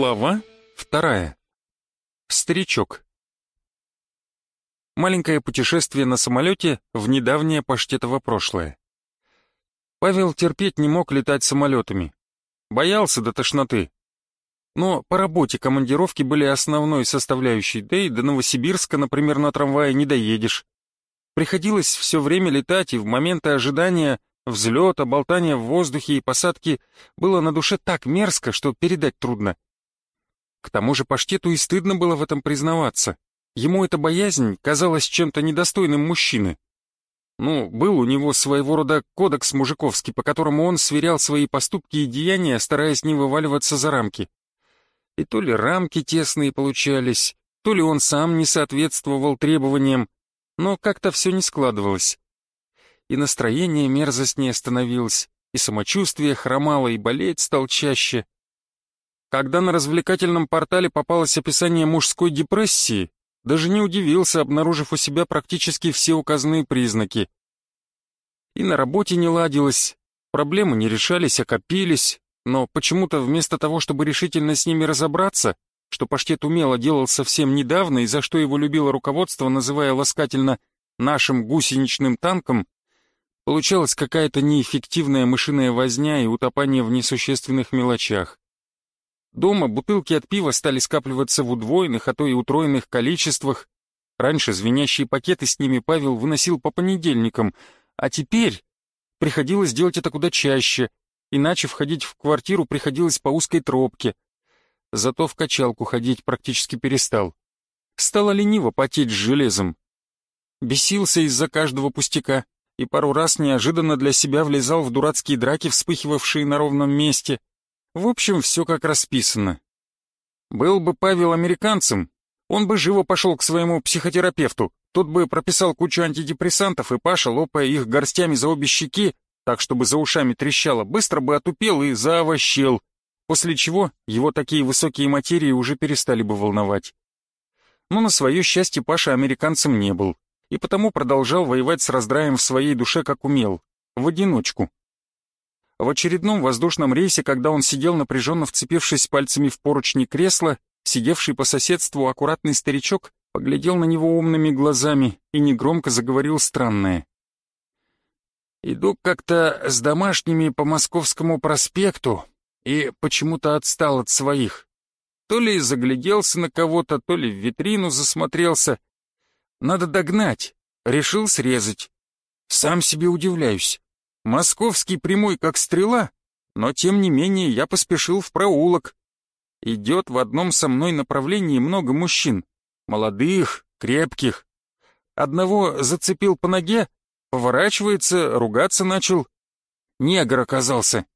Глава вторая. Старичок. Маленькое путешествие на самолете в недавнее паштетово прошлое. Павел терпеть не мог летать самолетами. Боялся до тошноты. Но по работе командировки были основной составляющей, да и до Новосибирска, например, на трамвае не доедешь. Приходилось все время летать, и в моменты ожидания взлета, болтания в воздухе и посадки было на душе так мерзко, что передать трудно. К тому же Паштету и стыдно было в этом признаваться. Ему эта боязнь казалась чем-то недостойным мужчины. Ну, был у него своего рода кодекс мужиковский, по которому он сверял свои поступки и деяния, стараясь не вываливаться за рамки. И то ли рамки тесные получались, то ли он сам не соответствовал требованиям, но как-то все не складывалось. И настроение мерзостнее становилось, и самочувствие хромало, и болеть стал чаще. Когда на развлекательном портале попалось описание мужской депрессии, даже не удивился, обнаружив у себя практически все указанные признаки. И на работе не ладилось, проблемы не решались, а копились, но почему-то вместо того, чтобы решительно с ними разобраться, что Паштет умело делал совсем недавно и за что его любило руководство, называя ласкательно «нашим гусеничным танком», получалась какая-то неэффективная мышиная возня и утопание в несущественных мелочах. Дома бутылки от пива стали скапливаться в удвоенных, а то и утроенных количествах. Раньше звенящие пакеты с ними Павел выносил по понедельникам, а теперь приходилось делать это куда чаще, иначе входить в квартиру приходилось по узкой тропке. Зато в качалку ходить практически перестал. Стало лениво потеть с железом. Бесился из-за каждого пустяка и пару раз неожиданно для себя влезал в дурацкие драки, вспыхивавшие на ровном месте — в общем, все как расписано. Был бы Павел американцем, он бы живо пошел к своему психотерапевту, тот бы прописал кучу антидепрессантов, и Паша, лопая их горстями за обе щеки, так, чтобы за ушами трещало, быстро бы отупел и заовощел, после чего его такие высокие материи уже перестали бы волновать. Но на свое счастье Паша американцем не был, и потому продолжал воевать с раздраем в своей душе как умел, в одиночку. В очередном воздушном рейсе, когда он сидел напряженно вцепившись пальцами в поручни кресла, сидевший по соседству аккуратный старичок поглядел на него умными глазами и негромко заговорил странное. «Иду как-то с домашними по Московскому проспекту и почему-то отстал от своих. То ли загляделся на кого-то, то ли в витрину засмотрелся. Надо догнать, решил срезать. Сам себе удивляюсь. Московский прямой как стрела, но тем не менее я поспешил в проулок. Идет в одном со мной направлении много мужчин, молодых, крепких. Одного зацепил по ноге, поворачивается, ругаться начал. Негр оказался.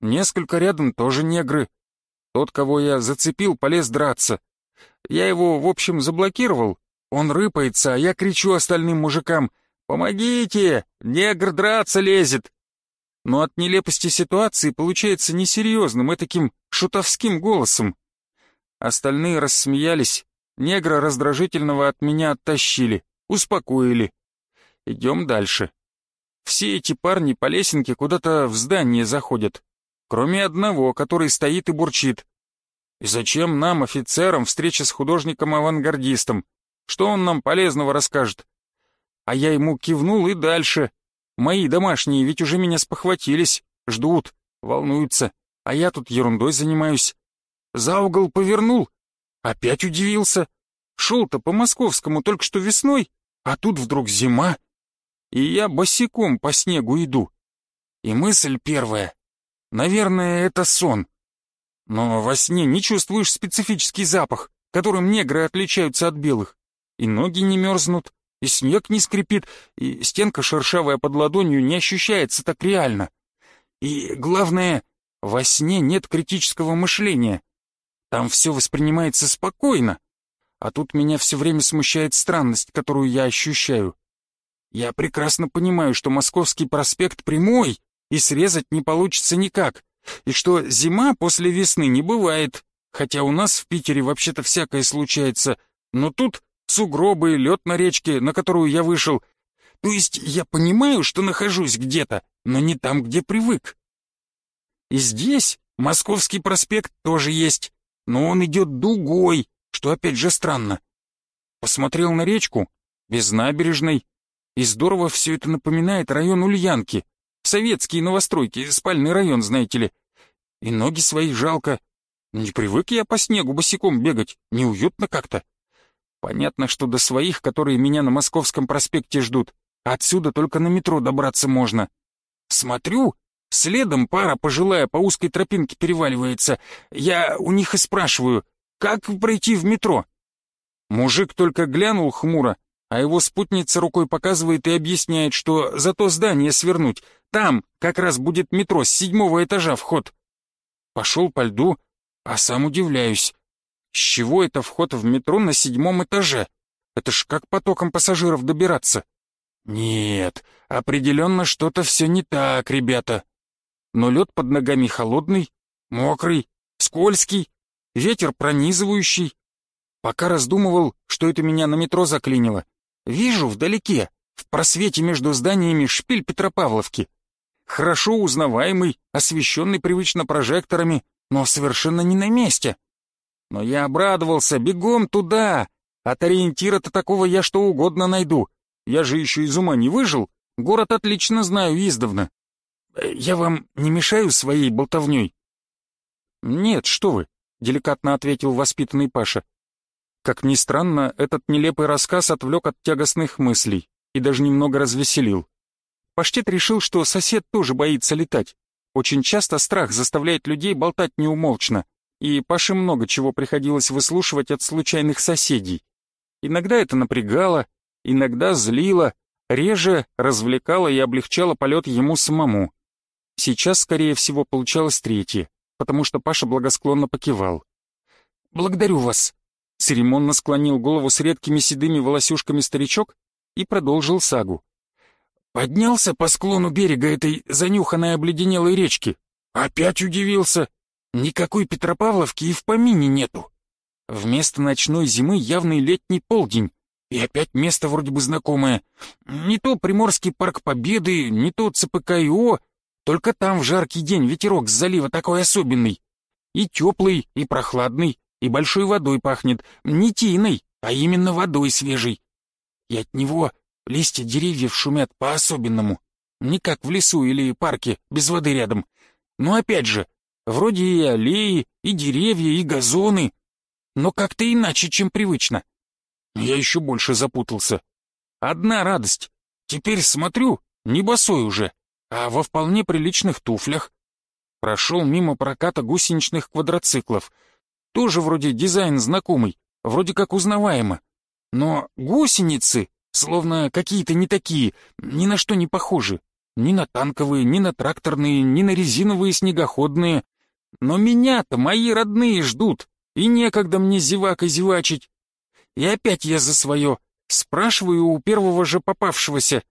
Несколько рядом тоже негры. Тот, кого я зацепил, полез драться. Я его, в общем, заблокировал. Он рыпается, а я кричу остальным мужикам — «Помогите! Негр драться лезет!» Но от нелепости ситуации получается несерьезным, таким шутовским голосом. Остальные рассмеялись, негра раздражительного от меня оттащили, успокоили. Идем дальше. Все эти парни по лесенке куда-то в здание заходят, кроме одного, который стоит и бурчит. И зачем нам, офицерам, встреча с художником-авангардистом? Что он нам полезного расскажет? А я ему кивнул и дальше. Мои домашние ведь уже меня спохватились, ждут, волнуются, а я тут ерундой занимаюсь. За угол повернул, опять удивился. Шел-то по московскому только что весной, а тут вдруг зима. И я босиком по снегу иду. И мысль первая. Наверное, это сон. Но во сне не чувствуешь специфический запах, которым негры отличаются от белых. И ноги не мерзнут, и снег не скрипит, и стенка шершавая под ладонью не ощущается так реально. И главное, во сне нет критического мышления. Там все воспринимается спокойно, а тут меня все время смущает странность, которую я ощущаю. Я прекрасно понимаю, что Московский проспект прямой, и срезать не получится никак, и что зима после весны не бывает, хотя у нас в Питере вообще-то всякое случается, но тут сугробы, лед на речке, на которую я вышел. То есть я понимаю, что нахожусь где-то, но не там, где привык. И здесь Московский проспект тоже есть, но он идет дугой, что опять же странно. Посмотрел на речку, без набережной, и здорово все это напоминает район Ульянки, советские новостройки, спальный район, знаете ли. И ноги свои жалко. Не привык я по снегу босиком бегать, неуютно как-то. Понятно, что до своих, которые меня на Московском проспекте ждут, отсюда только на метро добраться можно. Смотрю, следом пара пожилая по узкой тропинке переваливается. Я у них и спрашиваю, как пройти в метро? Мужик только глянул хмуро, а его спутница рукой показывает и объясняет, что за то здание свернуть. Там как раз будет метро с седьмого этажа вход. Пошел по льду, а сам удивляюсь. С чего это вход в метро на седьмом этаже? Это ж как потоком пассажиров добираться? Нет, определенно что-то все не так, ребята. Но лед под ногами холодный, мокрый, скользкий, ветер пронизывающий. Пока раздумывал, что это меня на метро заклинило, вижу вдалеке, в просвете между зданиями шпиль Петропавловки. Хорошо узнаваемый, освещенный привычно прожекторами, но совершенно не на месте. Но я обрадовался, бегом туда. От ориентира-то такого я что угодно найду. Я же еще из ума не выжил, город отлично знаю издавна. Э, я вам не мешаю своей болтовней? Нет, что вы, деликатно ответил воспитанный Паша. Как ни странно, этот нелепый рассказ отвлек от тягостных мыслей и даже немного развеселил. Паштет решил, что сосед тоже боится летать. Очень часто страх заставляет людей болтать неумолчно, и Паше много чего приходилось выслушивать от случайных соседей. Иногда это напрягало, иногда злило, реже развлекало и облегчало полет ему самому. Сейчас, скорее всего, получалось третье, потому что Паша благосклонно покивал. «Благодарю вас», — церемонно склонил голову с редкими седыми волосюшками старичок и продолжил сагу. Поднялся по склону берега этой занюханной обледенелой речки. Опять удивился. Никакой Петропавловки и в помине нету. Вместо ночной зимы явный летний полдень. И опять место вроде бы знакомое. Не то Приморский парк Победы, не то ЦПК-ИО. Только там в жаркий день ветерок с залива такой особенный. И теплый, и прохладный, и большой водой пахнет. Не тиной, а именно водой свежей. И от него Листья деревьев шумят по-особенному. Не как в лесу или парке, без воды рядом. Но опять же, вроде и аллеи, и деревья, и газоны. Но как-то иначе, чем привычно. Я еще больше запутался. Одна радость. Теперь смотрю, не босой уже, а во вполне приличных туфлях. Прошел мимо проката гусеничных квадроциклов. Тоже вроде дизайн знакомый, вроде как узнаваемо. Но гусеницы Словно какие-то не такие, ни на что не похожи. Ни на танковые, ни на тракторные, ни на резиновые снегоходные. Но меня-то мои родные ждут, и некогда мне зевакой зевачить. И опять я за свое. Спрашиваю у первого же попавшегося.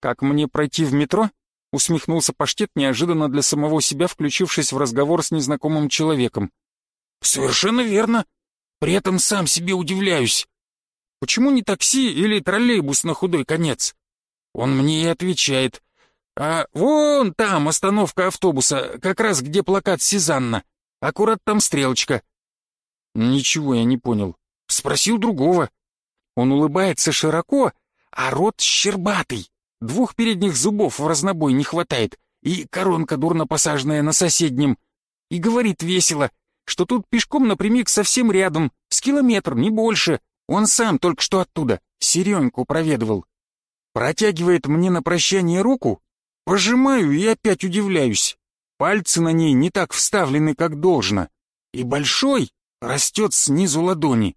«Как мне пройти в метро?» — усмехнулся Паштет, неожиданно для самого себя включившись в разговор с незнакомым человеком. «Совершенно верно. При этом сам себе удивляюсь. Почему не такси или троллейбус на худой конец? Он мне и отвечает. А вон там остановка автобуса, как раз где плакат Сезанна. Аккурат там стрелочка. Ничего я не понял. Спросил другого. Он улыбается широко, а рот щербатый. Двух передних зубов в разнобой не хватает, и коронка дурно посаженная на соседнем. И говорит весело, что тут пешком напрямик совсем рядом, с километр, не больше. Он сам только что оттуда, Сереньку проведывал. Протягивает мне на прощание руку, пожимаю и опять удивляюсь. Пальцы на ней не так вставлены, как должно, и большой растет снизу ладони.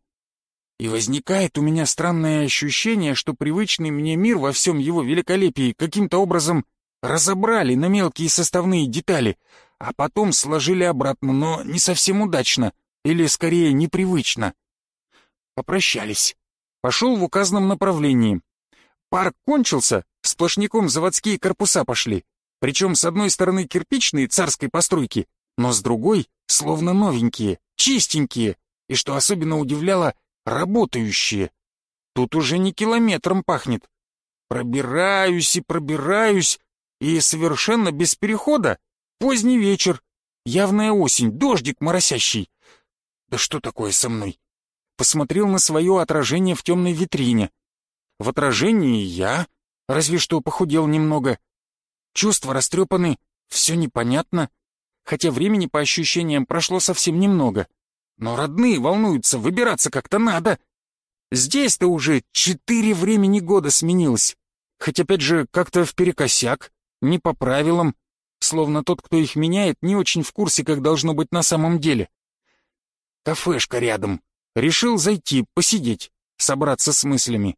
И возникает у меня странное ощущение, что привычный мне мир во всем его великолепии каким-то образом разобрали на мелкие составные детали, а потом сложили обратно, но не совсем удачно, или скорее непривычно. Попрощались. Пошел в указанном направлении. Парк кончился, сплошняком заводские корпуса пошли. Причем с одной стороны кирпичные царской постройки, но с другой словно новенькие, чистенькие, и, что особенно удивляло, работающие. Тут уже не километром пахнет. Пробираюсь и пробираюсь, и совершенно без перехода. Поздний вечер, явная осень, дождик моросящий. Да что такое со мной? Посмотрел на свое отражение в темной витрине. В отражении я, разве что похудел немного. Чувства растрепаны, все непонятно, хотя времени по ощущениям прошло совсем немного. Но родные волнуются, выбираться как-то надо. Здесь-то уже четыре времени года сменилось. Хоть опять же как-то вперекосяк, не по правилам, словно тот, кто их меняет, не очень в курсе, как должно быть на самом деле. Кафешка рядом. Решил зайти, посидеть, собраться с мыслями.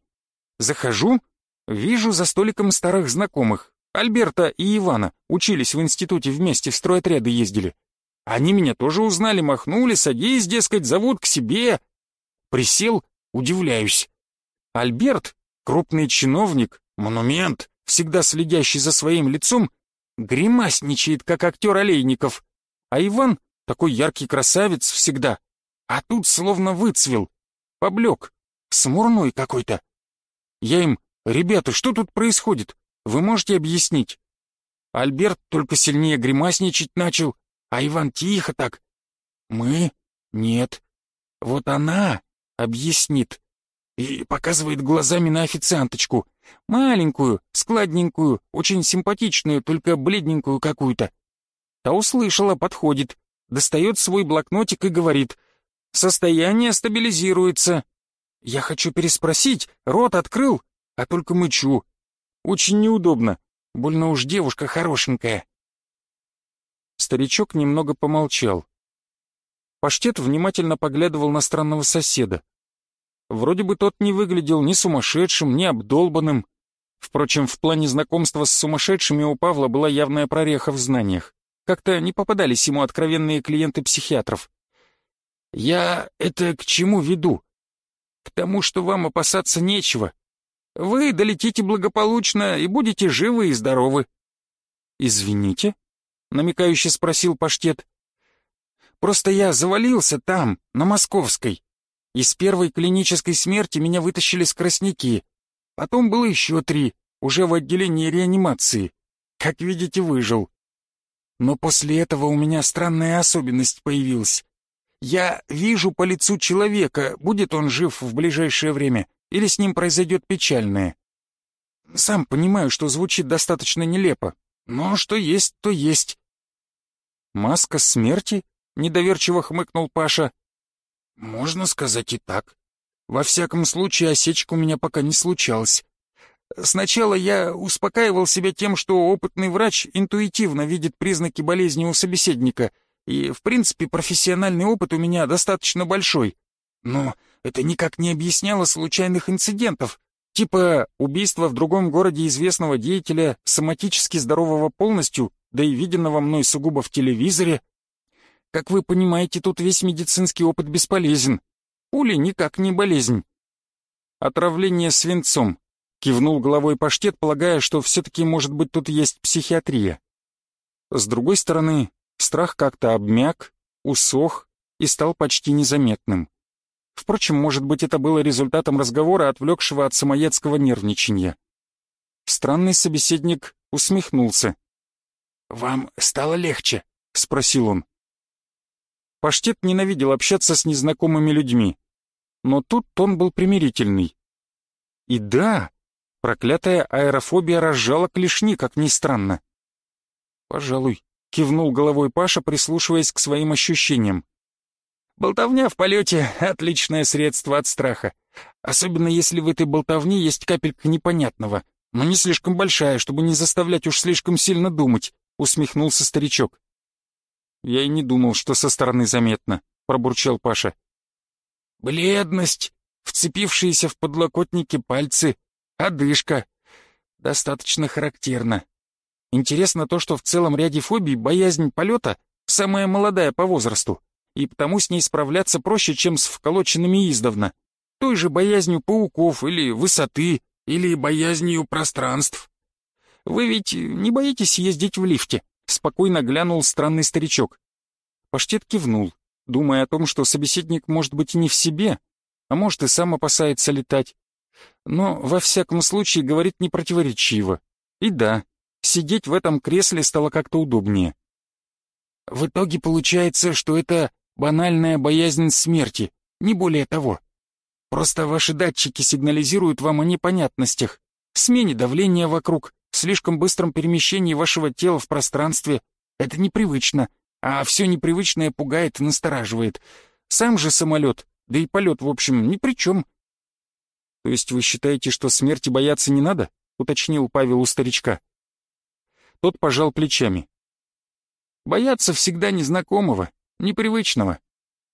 Захожу, вижу за столиком старых знакомых. Альберта и Ивана учились в институте вместе, в стройотряды ездили. Они меня тоже узнали, махнули, садись, дескать, зовут к себе. Присел, удивляюсь. Альберт, крупный чиновник, монумент, всегда следящий за своим лицом, гримасничает, как актер Олейников. А Иван, такой яркий красавец всегда, а тут словно выцвел, поблек, смурной какой-то. Я им, ребята, что тут происходит? Вы можете объяснить? Альберт только сильнее гримасничать начал, а Иван тихо так. Мы? Нет. Вот она объяснит. И показывает глазами на официанточку. Маленькую, складненькую, очень симпатичную, только бледненькую какую-то. Та услышала, подходит, достает свой блокнотик и говорит. «Состояние стабилизируется». Я хочу переспросить, рот открыл, а только мычу. Очень неудобно, больно уж девушка хорошенькая. Старичок немного помолчал. Паштет внимательно поглядывал на странного соседа. Вроде бы тот не выглядел ни сумасшедшим, ни обдолбанным. Впрочем, в плане знакомства с сумасшедшими у Павла была явная прореха в знаниях. Как-то не попадались ему откровенные клиенты психиатров. «Я это к чему веду? К тому, что вам опасаться нечего. Вы долетите благополучно и будете живы и здоровы». «Извините?» — намекающе спросил Паштет. «Просто я завалился там, на Московской. Из первой клинической смерти меня вытащили скоростники. Потом было еще три, уже в отделении реанимации. Как видите, выжил. Но после этого у меня странная особенность появилась. Я вижу по лицу человека, будет он жив в ближайшее время, или с ним произойдет печальное. Сам понимаю, что звучит достаточно нелепо, но что есть, то есть. «Маска смерти?» — недоверчиво хмыкнул Паша. «Можно сказать и так. Во всяком случае, осечка у меня пока не случалась. Сначала я успокаивал себя тем, что опытный врач интуитивно видит признаки болезни у собеседника, и, в принципе, профессиональный опыт у меня достаточно большой. Но это никак не объясняло случайных инцидентов, типа убийства в другом городе известного деятеля, соматически здорового полностью, да и виденного мной сугубо в телевизоре. Как вы понимаете, тут весь медицинский опыт бесполезен. Пули никак не болезнь. Отравление свинцом. Кивнул головой паштет, полагая, что все-таки, может быть, тут есть психиатрия. С другой стороны, страх как-то обмяк, усох и стал почти незаметным. Впрочем, может быть, это было результатом разговора, отвлекшего от самоедского нервничания. Странный собеседник усмехнулся. «Вам стало легче?» — спросил он. Паштет ненавидел общаться с незнакомыми людьми. Но тут он был примирительный. И да, проклятая аэрофобия разжала клешни, как ни странно. «Пожалуй», — кивнул головой Паша, прислушиваясь к своим ощущениям. Болтовня в полете — отличное средство от страха. Особенно если в этой болтовне есть капелька непонятного, но не слишком большая, чтобы не заставлять уж слишком сильно думать, — усмехнулся старичок. Я и не думал, что со стороны заметно, — пробурчал Паша. Бледность, вцепившиеся в подлокотники пальцы, одышка. Достаточно характерно. Интересно то, что в целом ряде фобий боязнь полета самая молодая по возрасту и потому с ней справляться проще, чем с вколоченными издавна. Той же боязнью пауков или высоты, или боязнью пространств. Вы ведь не боитесь ездить в лифте? Спокойно глянул странный старичок. Паштет кивнул, думая о том, что собеседник может быть не в себе, а может и сам опасается летать. Но, во всяком случае, говорит непротиворечиво. И да, сидеть в этом кресле стало как-то удобнее. В итоге получается, что это банальная боязнь смерти, не более того. Просто ваши датчики сигнализируют вам о непонятностях, смене давления вокруг, слишком быстром перемещении вашего тела в пространстве. Это непривычно, а все непривычное пугает и настораживает. Сам же самолет, да и полет, в общем, ни при чем. То есть вы считаете, что смерти бояться не надо? Уточнил Павел у старичка. Тот пожал плечами. Бояться всегда незнакомого, непривычного.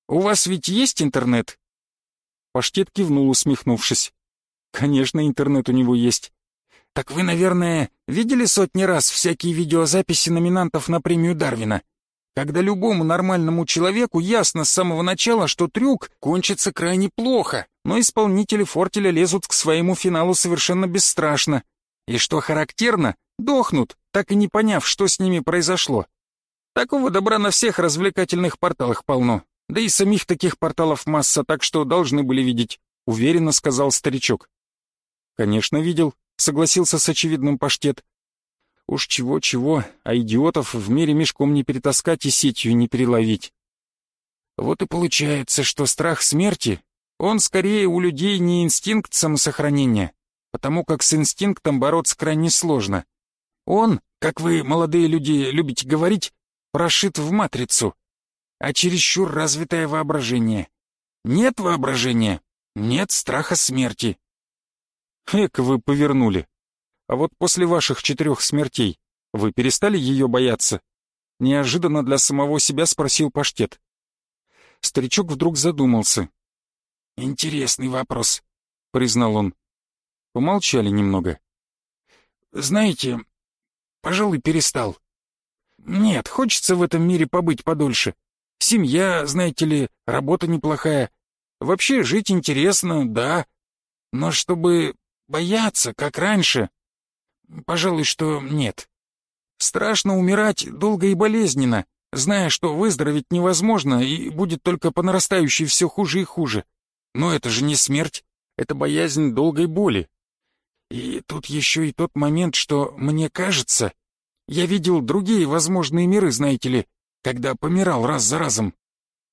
У вас ведь есть интернет? Паштет кивнул, усмехнувшись. Конечно, интернет у него есть. Так вы, наверное, видели сотни раз всякие видеозаписи номинантов на премию Дарвина? Когда любому нормальному человеку ясно с самого начала, что трюк кончится крайне плохо, но исполнители фортеля лезут к своему финалу совершенно бесстрашно. И что характерно, дохнут, так и не поняв, что с ними произошло. Такого добра на всех развлекательных порталах полно. Да и самих таких порталов масса, так что должны были видеть, уверенно сказал старичок. Конечно, видел, согласился с очевидным паштет. Уж чего-чего, а идиотов в мире мешком не перетаскать и сетью не переловить. Вот и получается, что страх смерти, он скорее у людей не инстинкт самосохранения, потому как с инстинктом бороться крайне сложно. Он, как вы, молодые люди, любите говорить, прошит в матрицу, а чересчур развитое воображение. Нет воображения, нет страха смерти. Эк, вы повернули. А вот после ваших четырех смертей вы перестали ее бояться? Неожиданно для самого себя спросил паштет. Старичок вдруг задумался. «Интересный вопрос», — признал он. Помолчали немного. «Знаете, пожалуй, перестал. Нет, хочется в этом мире побыть подольше. Семья, знаете ли, работа неплохая. Вообще жить интересно, да. Но чтобы бояться, как раньше, пожалуй, что нет. Страшно умирать долго и болезненно, зная, что выздороветь невозможно и будет только по нарастающей все хуже и хуже. Но это же не смерть, это боязнь долгой боли. И тут еще и тот момент, что, мне кажется, я видел другие возможные миры, знаете ли, когда помирал раз за разом.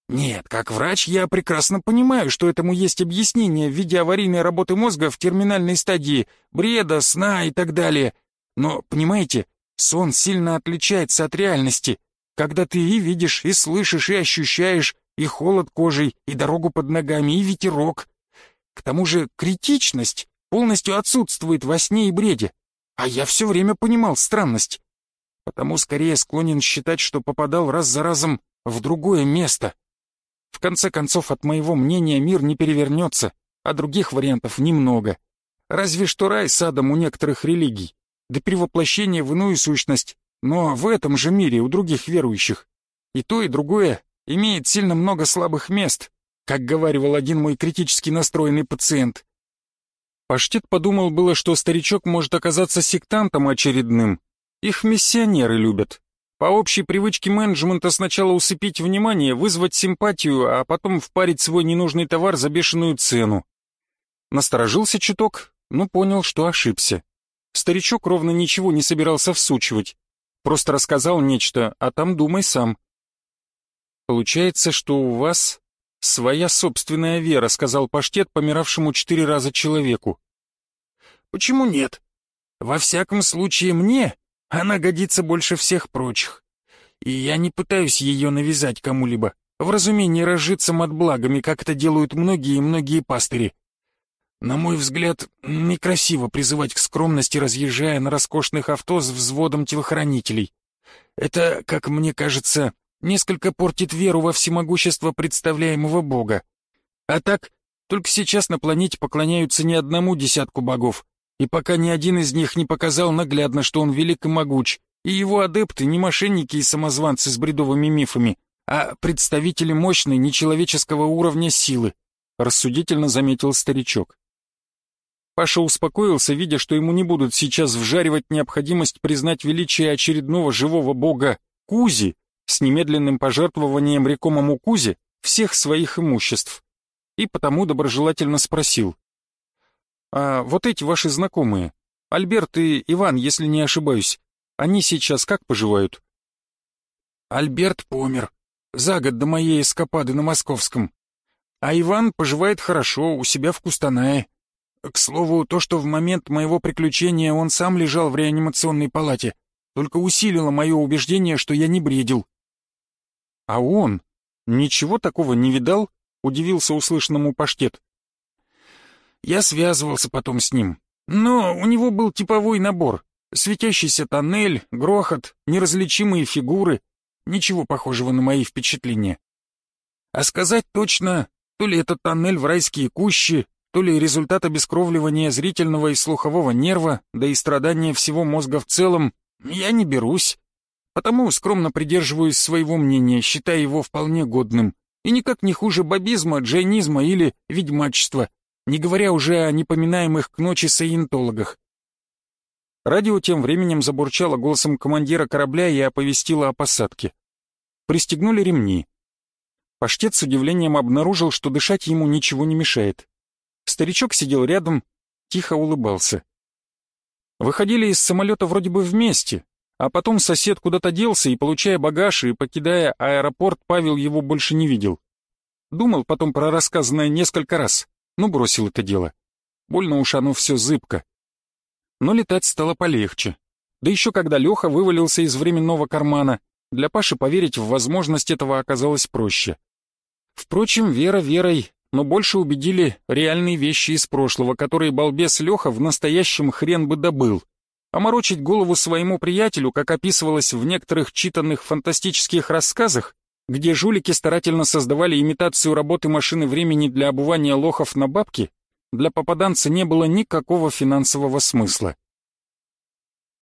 Нет, как врач я прекрасно понимаю, что этому есть объяснение в виде аварийной работы мозга в терминальной стадии, бреда, сна и так далее. Но, понимаете, сон сильно отличается от реальности, когда ты и видишь, и слышишь, и ощущаешь, и холод кожей, и дорогу под ногами, и ветерок. К тому же критичность полностью отсутствует во сне и бреде, а я все время понимал странность потому скорее склонен считать, что попадал раз за разом в другое место. В конце концов, от моего мнения мир не перевернется, а других вариантов немного. Разве что рай с адом у некоторых религий, да перевоплощение в иную сущность, но в этом же мире у других верующих. И то, и другое имеет сильно много слабых мест, как говаривал один мой критически настроенный пациент. Паштет подумал было, что старичок может оказаться сектантом очередным, их миссионеры любят. По общей привычке менеджмента сначала усыпить внимание, вызвать симпатию, а потом впарить свой ненужный товар за бешеную цену. Насторожился чуток, но понял, что ошибся. Старичок ровно ничего не собирался всучивать. Просто рассказал нечто, а там думай сам. «Получается, что у вас своя собственная вера», — сказал паштет помиравшему четыре раза человеку. «Почему нет? Во всяком случае мне она годится больше всех прочих. И я не пытаюсь ее навязать кому-либо, в разумении разжиться от благами, как это делают многие и многие пастыри. На мой взгляд, некрасиво призывать к скромности, разъезжая на роскошных авто с взводом телохранителей. Это, как мне кажется, несколько портит веру во всемогущество представляемого бога. А так, только сейчас на планете поклоняются не одному десятку богов, и пока ни один из них не показал наглядно, что он велик и могуч, и его адепты не мошенники и самозванцы с бредовыми мифами, а представители мощной нечеловеческого уровня силы, рассудительно заметил старичок. Паша успокоился, видя, что ему не будут сейчас вжаривать необходимость признать величие очередного живого бога Кузи с немедленным пожертвованием рекомому Кузе всех своих имуществ, и потому доброжелательно спросил. А вот эти ваши знакомые, Альберт и Иван, если не ошибаюсь, они сейчас как поживают?» «Альберт помер», за год до моей эскапады на Московском. А Иван поживает хорошо, у себя в Кустанае. К слову, то, что в момент моего приключения он сам лежал в реанимационной палате, только усилило мое убеждение, что я не бредил. А он ничего такого не видал? Удивился услышанному паштет. Я связывался потом с ним, но у него был типовой набор. Светящийся тоннель, грохот, неразличимые фигуры. Ничего похожего на мои впечатления. А сказать точно, то ли это тоннель в райские кущи, то ли результат обескровливания зрительного и слухового нерва, да и страдания всего мозга в целом, я не берусь. Потому скромно придерживаюсь своего мнения, считая его вполне годным. И никак не хуже бабизма, джайнизма или ведьмачества, не говоря уже о непоминаемых к ночи саентологах. Радио тем временем забурчало голосом командира корабля и оповестило о посадке. Пристегнули ремни. Паштет с удивлением обнаружил, что дышать ему ничего не мешает. Старичок сидел рядом, тихо улыбался. Выходили из самолета вроде бы вместе, а потом сосед куда-то делся и, получая багаж и покидая аэропорт, Павел его больше не видел. Думал потом про рассказанное несколько раз, но бросил это дело. Больно уж оно все зыбко. Но летать стало полегче. Да еще когда Леха вывалился из временного кармана, для Паши поверить в возможность этого оказалось проще. Впрочем, вера верой, но больше убедили реальные вещи из прошлого, которые балбес Леха в настоящем хрен бы добыл. Оморочить голову своему приятелю, как описывалось в некоторых читанных фантастических рассказах, где жулики старательно создавали имитацию работы машины времени для обувания лохов на бабки, для попаданца не было никакого финансового смысла.